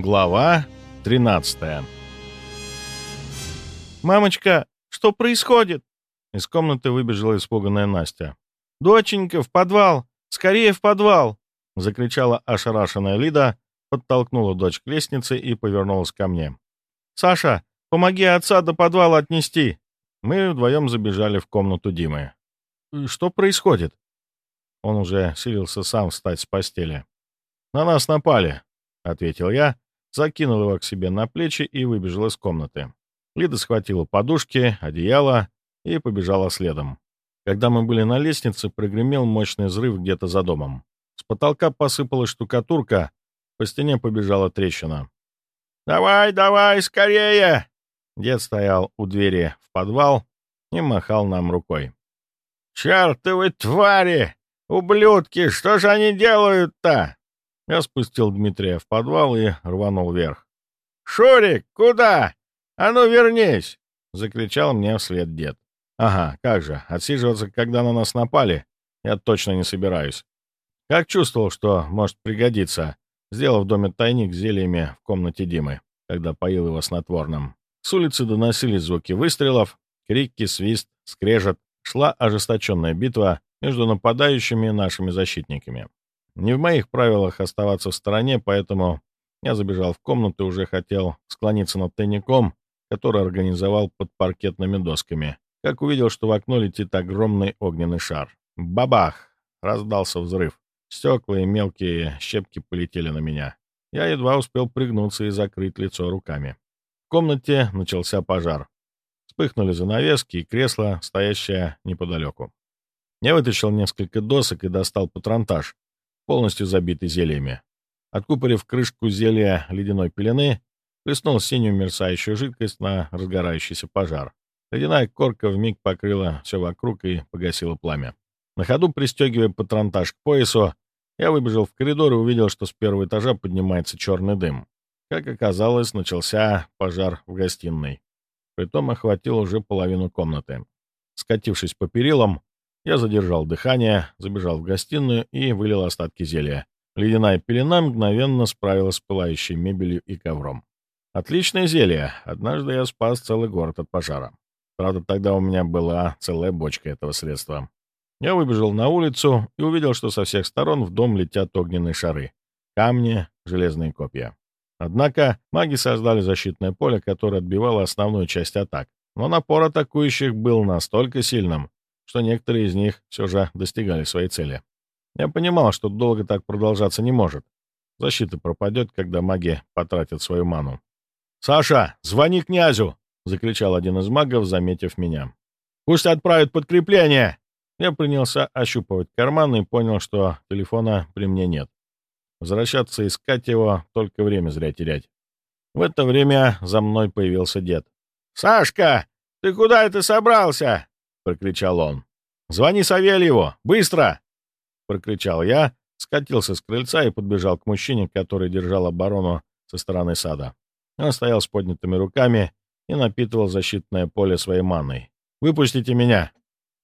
Глава 13 «Мамочка, что происходит?» Из комнаты выбежала испуганная Настя. «Доченька, в подвал! Скорее в подвал!» Закричала ошарашенная Лида, подтолкнула дочь к лестнице и повернулась ко мне. «Саша, помоги отца до подвала отнести!» Мы вдвоем забежали в комнату Димы. «Что происходит?» Он уже силился сам встать с постели. «На нас напали», — ответил я, закинул его к себе на плечи и выбежал из комнаты. Лида схватила подушки, одеяло и побежала следом. Когда мы были на лестнице, прогремел мощный взрыв где-то за домом. С потолка посыпалась штукатурка, по стене побежала трещина. «Давай, давай, скорее!» Дед стоял у двери в подвал и махал нам рукой. «Чертовы твари! Ублюдки! Что же они делают-то?» Я спустил Дмитрия в подвал и рванул вверх. «Шурик, куда? А ну вернись!» — закричал мне вслед дед. «Ага, как же, отсиживаться, когда на нас напали, я точно не собираюсь. Как чувствовал, что может пригодиться, сделав в доме тайник с зельями в комнате Димы, когда поил его снотворным. С улицы доносились звуки выстрелов, крики, свист, скрежет. Шла ожесточенная битва между нападающими и нашими защитниками. Не в моих правилах оставаться в стороне, поэтому я забежал в комнату и уже хотел склониться над тайником, который организовал под паркетными досками, как увидел, что в окно летит огромный огненный шар. Бабах! Раздался взрыв. Стекла и мелкие щепки полетели на меня. Я едва успел пригнуться и закрыть лицо руками. В комнате начался пожар. Вспыхнули занавески и кресло, стоящее неподалеку. Я вытащил несколько досок и достал патронтаж, полностью забитый зельями. Откупорив крышку зелья ледяной пелены, плеснул синюю мерцающую жидкость на разгорающийся пожар. Ледяная корка вмиг покрыла все вокруг и погасила пламя. На ходу, пристегивая патронтаж к поясу, я выбежал в коридор и увидел, что с первого этажа поднимается черный дым. Как оказалось, начался пожар в гостиной. Притом охватил уже половину комнаты. Скатившись по перилам, я задержал дыхание, забежал в гостиную и вылил остатки зелья. Ледяная пелена мгновенно справилась с пылающей мебелью и ковром. Отличное зелье. Однажды я спас целый город от пожара. Правда, тогда у меня была целая бочка этого средства. Я выбежал на улицу и увидел, что со всех сторон в дом летят огненные шары. Камни, железные копья. Однако маги создали защитное поле, которое отбивало основную часть атак. Но напор атакующих был настолько сильным, что некоторые из них все же достигали своей цели. Я понимал, что долго так продолжаться не может. Защита пропадет, когда маги потратят свою ману. «Саша, звони князю!» — закричал один из магов, заметив меня. «Пусть отправят подкрепление!» Я принялся ощупывать карманы и понял, что телефона при мне нет. Возвращаться искать его, только время зря терять. В это время за мной появился дед. «Сашка, ты куда это собрался?» Прокричал он. «Звони Савельеву! Быстро!» — прокричал я, скатился с крыльца и подбежал к мужчине, который держал оборону со стороны сада. Он стоял с поднятыми руками и напитывал защитное поле своей манной. «Выпустите меня!»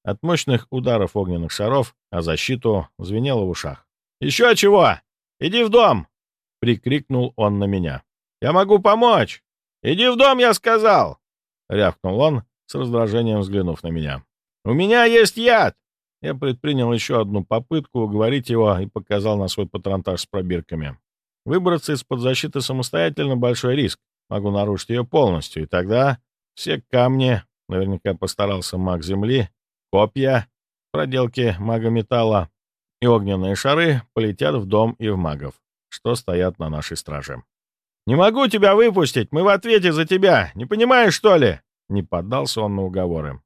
От мощных ударов огненных шаров, а защиту звенело в ушах. «Еще чего? Иди в дом!» — прикрикнул он на меня. «Я могу помочь! Иди в дом, я сказал!» — рявкнул он, с раздражением взглянув на меня. «У меня есть яд!» Я предпринял еще одну попытку уговорить его и показал на свой патронтаж с пробирками. Выбраться из-под защиты самостоятельно — большой риск. Могу нарушить ее полностью, и тогда все камни, наверняка постарался маг земли, копья, проделки мага металла и огненные шары полетят в дом и в магов, что стоят на нашей страже. «Не могу тебя выпустить! Мы в ответе за тебя! Не понимаешь, что ли?» Не поддался он на уговоры.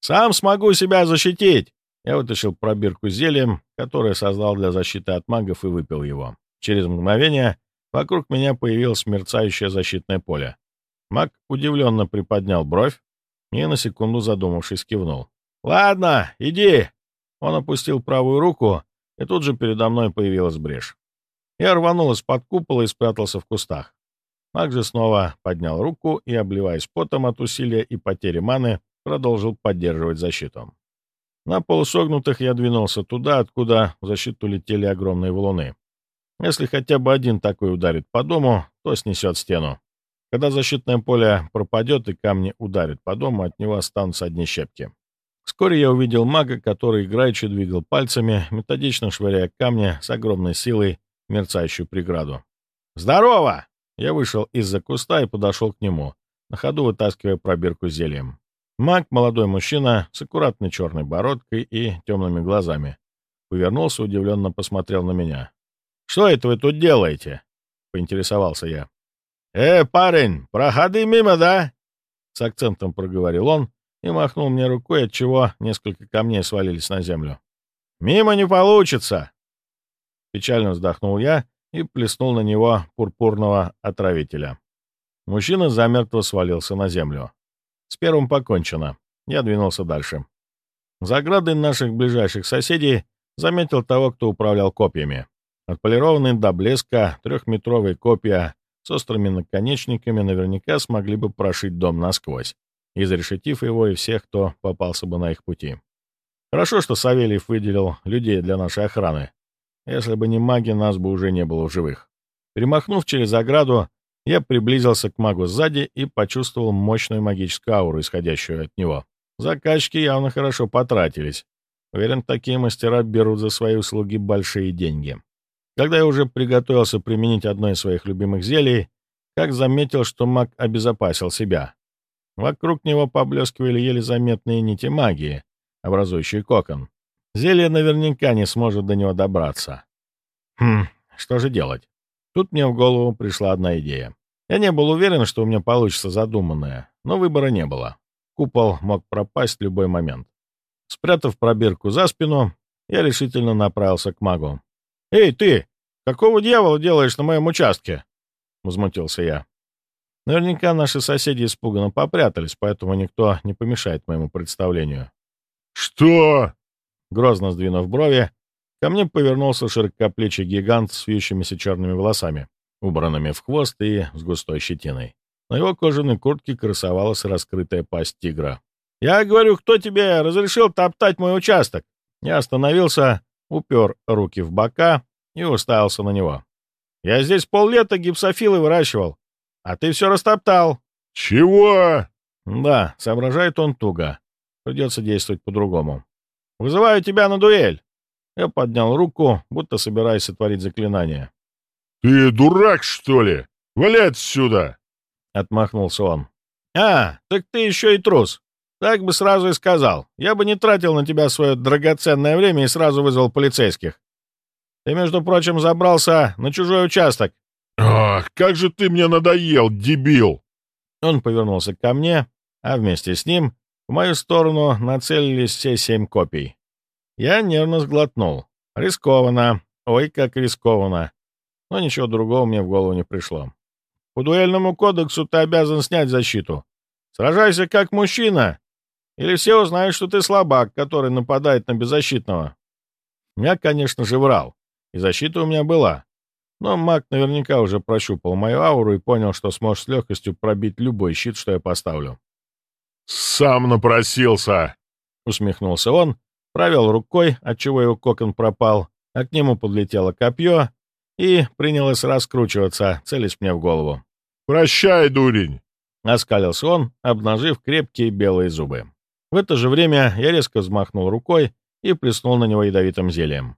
«Сам смогу себя защитить!» Я вытащил пробирку с зельем, которое создал для защиты от магов, и выпил его. Через мгновение вокруг меня появилось мерцающее защитное поле. Маг удивленно приподнял бровь и, на секунду задумавшись, кивнул. «Ладно, иди!» Он опустил правую руку, и тут же передо мной появилась брешь. Я рванул из-под купола и спрятался в кустах. Маг же снова поднял руку и, обливаясь потом от усилия и потери маны, продолжил поддерживать защиту. На полусогнутых я двинулся туда, откуда в защиту летели огромные валуны. Если хотя бы один такой ударит по дому, то снесет стену. Когда защитное поле пропадет и камни ударят по дому, от него останутся одни щепки. Вскоре я увидел мага, который играючи двигал пальцами, методично швыряя камни с огромной силой мерцающую преграду. «Здорово!» Я вышел из-за куста и подошел к нему, на ходу вытаскивая пробирку зельем. Маг, молодой мужчина, с аккуратной черной бородкой и темными глазами, повернулся, удивленно посмотрел на меня. «Что это вы тут делаете?» — поинтересовался я. «Э, парень, проходи мимо, да?» С акцентом проговорил он и махнул мне рукой, от чего несколько камней свалились на землю. «Мимо не получится!» Печально вздохнул я и плеснул на него пурпурного отравителя. Мужчина замертво свалился на землю. С первым покончено. Я двинулся дальше. За оградой наших ближайших соседей заметил того, кто управлял копьями. Отполированные до блеска трехметровые копья с острыми наконечниками наверняка смогли бы прошить дом насквозь, изрешетив его и всех, кто попался бы на их пути. Хорошо, что Савельев выделил людей для нашей охраны. Если бы не маги, нас бы уже не было в живых. Перемахнув через ограду, я приблизился к магу сзади и почувствовал мощную магическую ауру, исходящую от него. Заказчики явно хорошо потратились. Уверен, такие мастера берут за свои услуги большие деньги. Когда я уже приготовился применить одно из своих любимых зелий, как заметил, что маг обезопасил себя. Вокруг него поблескивали еле заметные нити магии, образующие кокон. Зелье наверняка не сможет до него добраться. Хм, что же делать? Тут мне в голову пришла одна идея. Я не был уверен, что у меня получится задуманное, но выбора не было. Купол мог пропасть в любой момент. Спрятав пробирку за спину, я решительно направился к магу. «Эй, ты! Какого дьявола делаешь на моем участке?» — возмутился я. Наверняка наши соседи испуганно попрятались, поэтому никто не помешает моему представлению. «Что?» Грозно сдвинув брови, ко мне повернулся широкоплечий гигант с вьющимися черными волосами, убранными в хвост и с густой щетиной. На его кожаной куртке красовалась раскрытая пасть тигра. «Я говорю, кто тебе разрешил топтать мой участок?» Я остановился, упер руки в бока и уставился на него. «Я здесь поллета гипсофилы выращивал, а ты все растоптал». «Чего?» «Да, соображает он туго. Придется действовать по-другому. Вызываю тебя на дуэль!» Я поднял руку, будто собираясь сотворить заклинание. «Ты дурак, что ли? Валяй отсюда!» — отмахнулся он. «А, так ты еще и трус. Так бы сразу и сказал. Я бы не тратил на тебя свое драгоценное время и сразу вызвал полицейских. Ты, между прочим, забрался на чужой участок». «Ах, как же ты мне надоел, дебил!» Он повернулся ко мне, а вместе с ним в мою сторону нацелились все семь копий. Я нервно сглотнул. Рискованно. Ой, как рискованно. Но ничего другого мне в голову не пришло. По дуэльному кодексу ты обязан снять защиту. Сражайся как мужчина, или все узнают, что ты слабак, который нападает на беззащитного. Я, конечно же, врал, и защита у меня была. Но маг наверняка уже прощупал мою ауру и понял, что сможет с легкостью пробить любой щит, что я поставлю. «Сам напросился!» — усмехнулся он, провел рукой, отчего его кокон пропал, а к нему подлетело копье и принялось раскручиваться, целясь мне в голову. «Прощай, дурень!» — оскалился он, обнажив крепкие белые зубы. В это же время я резко взмахнул рукой и плеснул на него ядовитым зельем.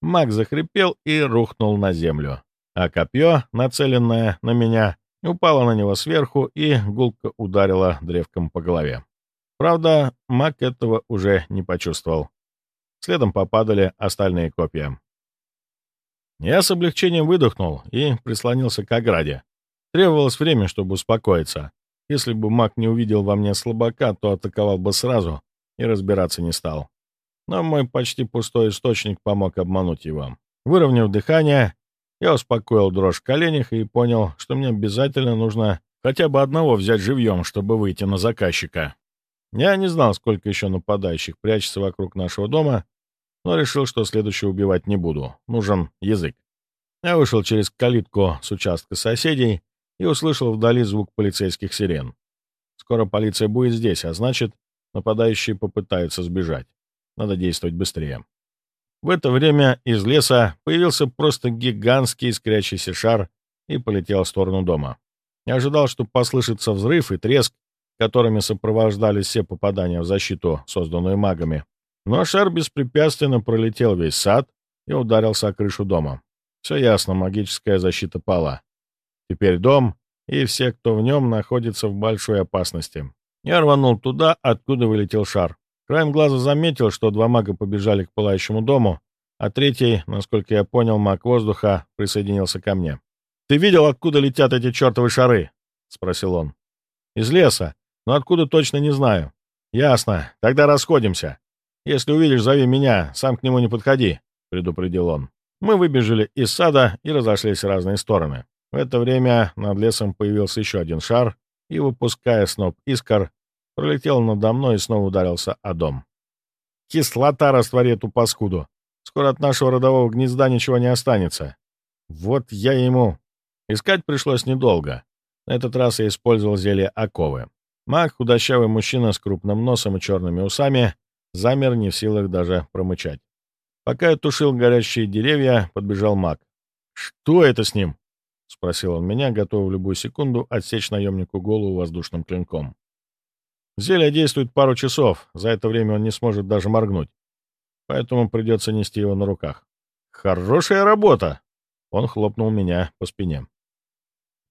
Маг захрипел и рухнул на землю, а копье, нацеленное на меня, упало на него сверху и гулко ударило древком по голове. Правда, маг этого уже не почувствовал. Следом попадали остальные копья. Я с облегчением выдохнул и прислонился к ограде. Требовалось время, чтобы успокоиться. Если бы маг не увидел во мне слабака, то атаковал бы сразу и разбираться не стал. Но мой почти пустой источник помог обмануть его. Выровняв дыхание, я успокоил дрожь в коленях и понял, что мне обязательно нужно хотя бы одного взять живьем, чтобы выйти на заказчика. Я не знал, сколько еще нападающих прячется вокруг нашего дома, но решил, что следующего убивать не буду. Нужен язык. Я вышел через калитку с участка соседей и услышал вдали звук полицейских сирен. Скоро полиция будет здесь, а значит, нападающие попытаются сбежать. Надо действовать быстрее. В это время из леса появился просто гигантский искрящийся шар и полетел в сторону дома. Я ожидал, что послышится взрыв и треск, которыми сопровождались все попадания в защиту, созданную магами. Но шар беспрепятственно пролетел весь сад и ударился о крышу дома. Все ясно, магическая защита пала. Теперь дом и все, кто в нем, находится в большой опасности. Я рванул туда, откуда вылетел шар. Краем глаза заметил, что два мага побежали к пылающему дому, а третий, насколько я понял, маг воздуха присоединился ко мне. «Ты видел, откуда летят эти чертовы шары?» — спросил он. «Из леса, но откуда точно не знаю». «Ясно. Тогда расходимся. Если увидишь, зови меня, сам к нему не подходи», — предупредил он. Мы выбежали из сада и разошлись в разные стороны. В это время над лесом появился еще один шар и, выпуская сноп искр, пролетел надо мной и снова ударился о дом. «Кислота раствори эту паскуду! Скоро от нашего родового гнезда ничего не останется. Вот я ему...» Искать пришлось недолго. На этот раз я использовал зелье оковы. Маг, худощавый мужчина с крупным носом и черными усами, замер не в силах даже промычать. Пока я тушил горящие деревья, подбежал маг. «Что это с ним?» — спросил он меня, готовый в любую секунду отсечь наемнику голову воздушным клинком. «Зелье действует пару часов, за это время он не сможет даже моргнуть, поэтому придется нести его на руках». «Хорошая работа!» — он хлопнул меня по спине.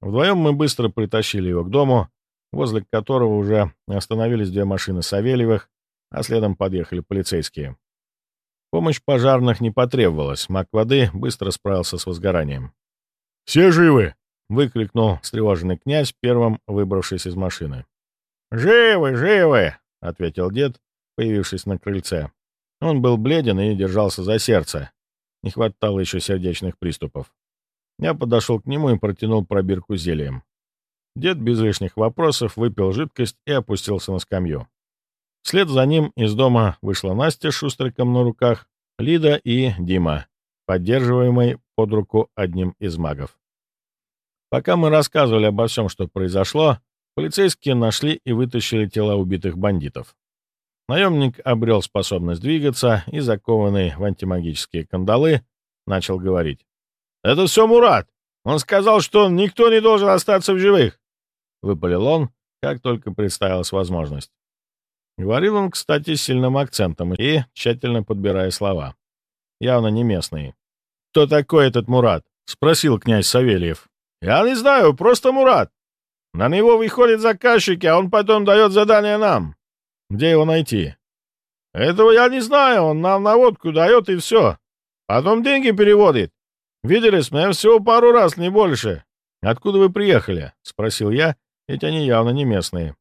Вдвоем мы быстро притащили его к дому, возле которого уже остановились две машины Савельевых, а следом подъехали полицейские. Помощь пожарных не потребовалась, маг воды быстро справился с возгоранием. «Все живы!» — выкрикнул встревоженный князь, первым выбравшись из машины. «Живы, живы!» — ответил дед, появившись на крыльце. Он был бледен и держался за сердце. Не хватало еще сердечных приступов. Я подошел к нему и протянул пробирку зельем. Дед без лишних вопросов выпил жидкость и опустился на скамью. Вслед за ним из дома вышла Настя с шустриком на руках, Лида и Дима, поддерживаемый под руку одним из магов. Пока мы рассказывали обо всем, что произошло, полицейские нашли и вытащили тела убитых бандитов. Наемник обрел способность двигаться и, закованный в антимагические кандалы, начал говорить. «Это все Мурат! Он сказал, что никто не должен остаться в живых!» Выпалил он, как только представилась возможность. Говорил он, кстати, с сильным акцентом и тщательно подбирая слова. Явно не местные. «Кто такой этот Мурат?» — спросил князь Савельев. «Я не знаю, просто Мурат. На него выходят заказчики, а он потом дает задание нам. Где его найти?» «Этого я не знаю, он нам наводку дает и все. Потом деньги переводит. Виделись мы всего пару раз, не больше». «Откуда вы приехали?» — спросил я, ведь они явно не местные.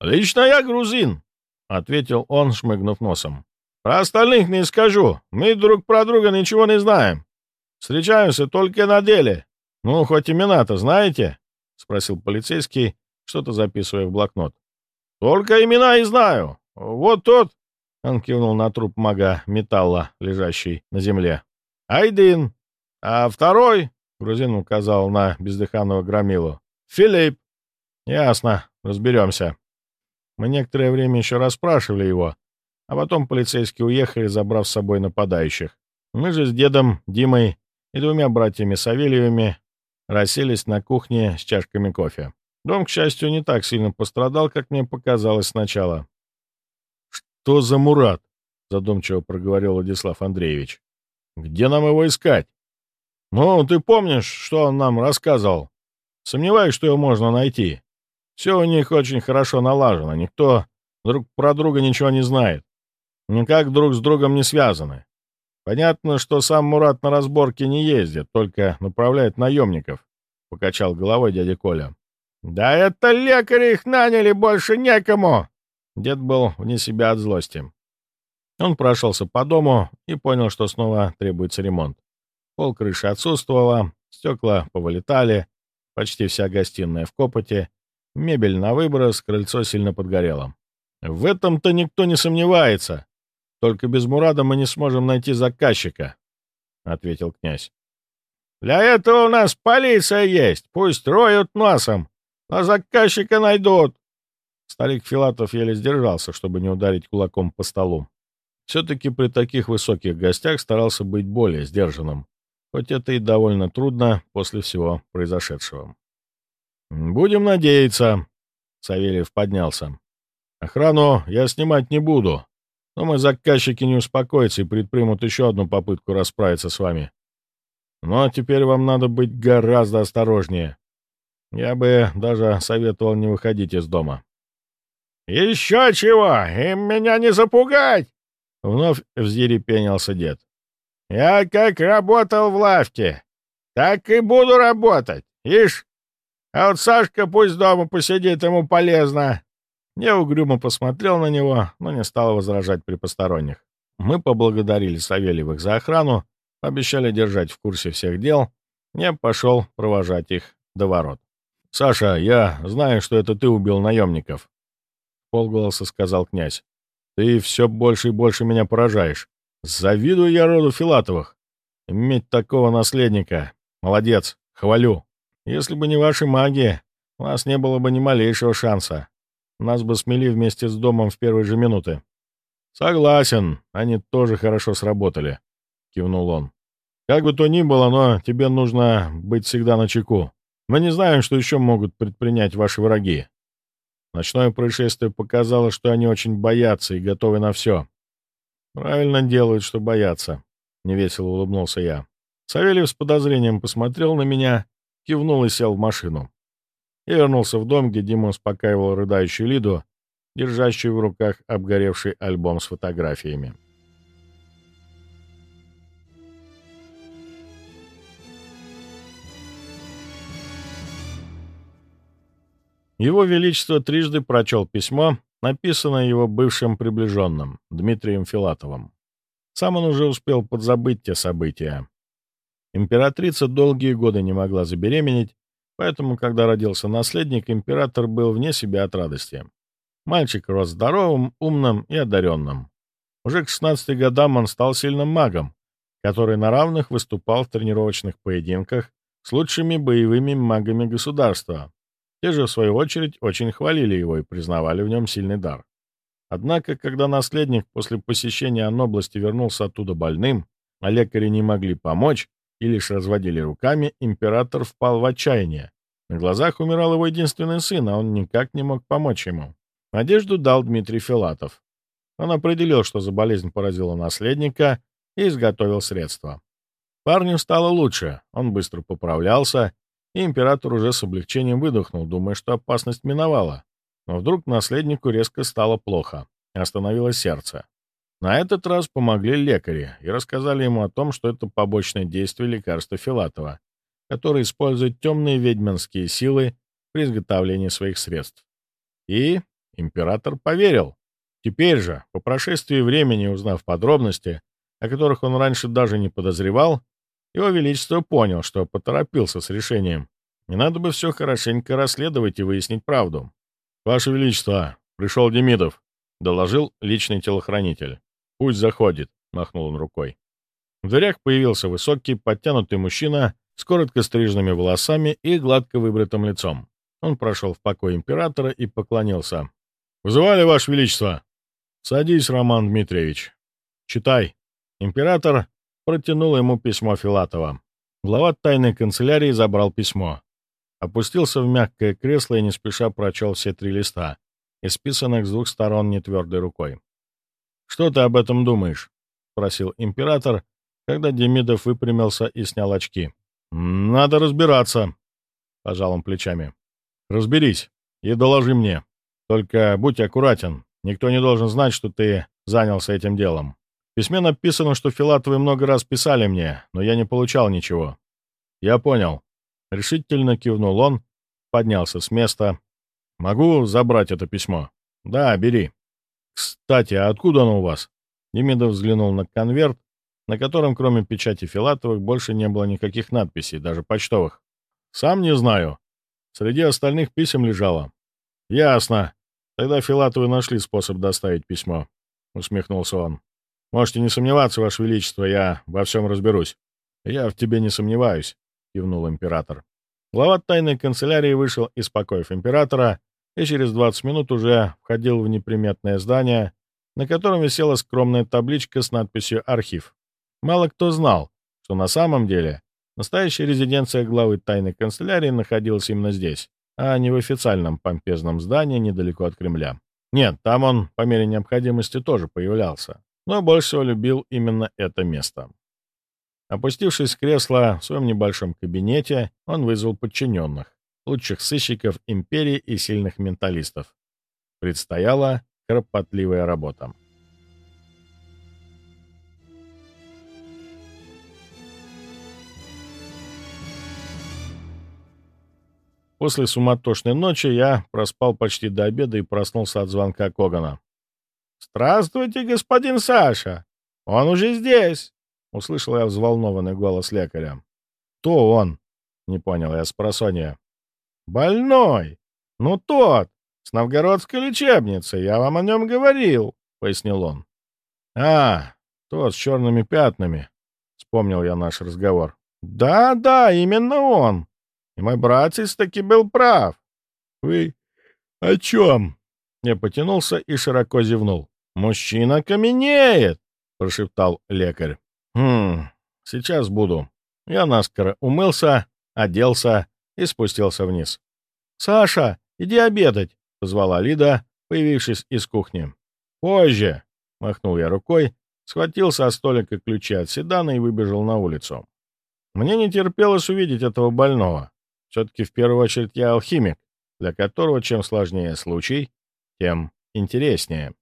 «Лично я грузин», — ответил он, шмыгнув носом. «Про остальных не скажу. Мы друг про друга ничего не знаем. Встречаемся только на деле. Ну, хоть имена-то знаете?» — спросил полицейский, что-то записывая в блокнот. «Только имена и знаю. Вот тот...» — он кивнул на труп мага металла, лежащий на земле. «Айдин. А второй...» — грузин указал на бездыханного громилу. «Филипп». «Ясно. Разберемся». Мы некоторое время еще расспрашивали его, а потом полицейские уехали, забрав с собой нападающих. Мы же с дедом, Димой и двумя братьями Савельевыми расселись на кухне с чашками кофе. Дом, к счастью, не так сильно пострадал, как мне показалось сначала. «Что за Мурат?» — задумчиво проговорил Владислав Андреевич. «Где нам его искать?» «Ну, ты помнишь, что он нам рассказывал? Сомневаюсь, что его можно найти. Все у них очень хорошо налажено, никто друг про друга ничего не знает. Никак друг с другом не связаны. Понятно, что сам Мурат на разборке не ездит, только направляет наемников, — покачал головой дядя Коля. «Да это лекари их наняли, больше некому!» Дед был вне себя от злости. Он прошелся по дому и понял, что снова требуется ремонт. Пол крыши отсутствовало, стекла повылетали, почти вся гостиная в копоте, Мебель на выброс, крыльцо сильно подгорело. В этом-то никто не сомневается. Только без Мурада мы не сможем найти заказчика, — ответил князь. Для этого у нас полиция есть. Пусть роют носом, а заказчика найдут. Старик Филатов еле сдержался, чтобы не ударить кулаком по столу. Все-таки при таких высоких гостях старался быть более сдержанным, хоть это и довольно трудно после всего произошедшего. «Будем надеяться», — Савельев поднялся. «Охрану я снимать не буду, но мои заказчики не успокоятся и предпримут еще одну попытку расправиться с вами. Но теперь вам надо быть гораздо осторожнее. Я бы даже советовал не выходить из дома». «Еще чего! Им меня не запугать!» Вновь взъерепенился дед. «Я как работал в лавке, так и буду работать. Ишь, а вот Сашка пусть дома посидит, ему полезно». Я угрюмо посмотрел на него, но не стал возражать при посторонних. Мы поблагодарили Савельевых за охрану, обещали держать в курсе всех дел. Я пошел провожать их до ворот. «Саша, я знаю, что это ты убил наемников», — полголоса сказал князь. «Ты все больше и больше меня поражаешь. Завидую я роду Филатовых. Иметь такого наследника. Молодец, хвалю. Если бы не ваши маги, у нас не было бы ни малейшего шанса. Нас бы смели вместе с домом в первые же минуты. Согласен, они тоже хорошо сработали, кивнул он. Как бы то ни было, но тебе нужно быть всегда на чеку. Мы не знаем, что еще могут предпринять ваши враги. Ночное происшествие показало, что они очень боятся и готовы на все. Правильно делают, что боятся, — невесело улыбнулся я. Савельев с подозрением посмотрел на меня кивнул и сел в машину. Я вернулся в дом, где Дима успокаивал рыдающую Лиду, держащую в руках обгоревший альбом с фотографиями. Его Величество трижды прочел письмо, написанное его бывшим приближенным, Дмитрием Филатовым. Сам он уже успел подзабыть те события, Императрица долгие годы не могла забеременеть, поэтому, когда родился наследник, император был вне себя от радости. Мальчик рос здоровым, умным и одаренным. Уже к 16 годам он стал сильным магом, который на равных выступал в тренировочных поединках с лучшими боевыми магами государства. Те же, в свою очередь, очень хвалили его и признавали в нем сильный дар. Однако, когда наследник после посещения Анобласти вернулся оттуда больным, а лекари не могли помочь, и лишь разводили руками, император впал в отчаяние. На глазах умирал его единственный сын, а он никак не мог помочь ему. Надежду дал Дмитрий Филатов. Он определил, что за болезнь поразила наследника, и изготовил средства. Парню стало лучше, он быстро поправлялся, и император уже с облегчением выдохнул, думая, что опасность миновала. Но вдруг наследнику резко стало плохо, остановилось сердце. На этот раз помогли лекари и рассказали ему о том, что это побочное действие лекарства Филатова, которое использует темные ведьминские силы при изготовлении своих средств. И император поверил. Теперь же, по прошествии времени, узнав подробности, о которых он раньше даже не подозревал, его Величество понял, что поторопился с решением. Не надо бы все хорошенько расследовать и выяснить правду. «Ваше Величество, пришел Демидов», — доложил личный телохранитель. «Пусть заходит», — махнул он рукой. В дверях появился высокий, подтянутый мужчина с коротко стриженными волосами и гладко выбритым лицом. Он прошел в покой императора и поклонился. «Вызывали, Ваше Величество?» «Садись, Роман Дмитриевич. Читай». Император протянул ему письмо Филатова. Глава тайной канцелярии забрал письмо. Опустился в мягкое кресло и не спеша прочел все три листа, исписанных с двух сторон нетвердой рукой. «Что ты об этом думаешь?» — спросил император, когда Демидов выпрямился и снял очки. «Надо разбираться», — пожал он плечами. «Разберись и доложи мне. Только будь аккуратен. Никто не должен знать, что ты занялся этим делом. В письме написано, что Филатовы много раз писали мне, но я не получал ничего». «Я понял». Решительно кивнул он, поднялся с места. «Могу забрать это письмо?» «Да, бери». «Кстати, а откуда оно у вас?» Демидов взглянул на конверт, на котором, кроме печати Филатовых, больше не было никаких надписей, даже почтовых. «Сам не знаю. Среди остальных писем лежало». «Ясно. Тогда Филатовы нашли способ доставить письмо», — усмехнулся он. «Можете не сомневаться, Ваше Величество, я во всем разберусь». «Я в тебе не сомневаюсь», — кивнул император. Глава тайной канцелярии вышел из покоев императора и через 20 минут уже входил в неприметное здание, на котором висела скромная табличка с надписью «Архив». Мало кто знал, что на самом деле настоящая резиденция главы тайной канцелярии находилась именно здесь, а не в официальном помпезном здании недалеко от Кремля. Нет, там он по мере необходимости тоже появлялся, но больше всего любил именно это место. Опустившись в кресло в своем небольшом кабинете, он вызвал подчиненных, лучших сыщиков империи и сильных менталистов. Предстояла кропотливая работа. После суматошной ночи я проспал почти до обеда и проснулся от звонка Когана. «Здравствуйте, господин Саша! Он уже здесь!» — услышал я взволнованный голос лекаря. «Кто он?» — не понял я с просонья. «Больной! Ну тот! С новгородской лечебницы, я вам о нем говорил!» — пояснил он. «А, тот с черными пятнами!» — вспомнил я наш разговор. «Да-да, именно он!» И мой братец таки был прав. Вы о чем? Я потянулся и широко зевнул. Мужчина каменеет, прошептал лекарь. Хм, сейчас буду. Я наскоро умылся, оделся и спустился вниз. «Саша, иди обедать!» — позвала Лида, появившись из кухни. «Позже!» — махнул я рукой, схватил со столика ключи от седана и выбежал на улицу. Мне не терпелось увидеть этого больного. Все-таки в первую очередь я алхимик, для которого чем сложнее случай, тем интереснее.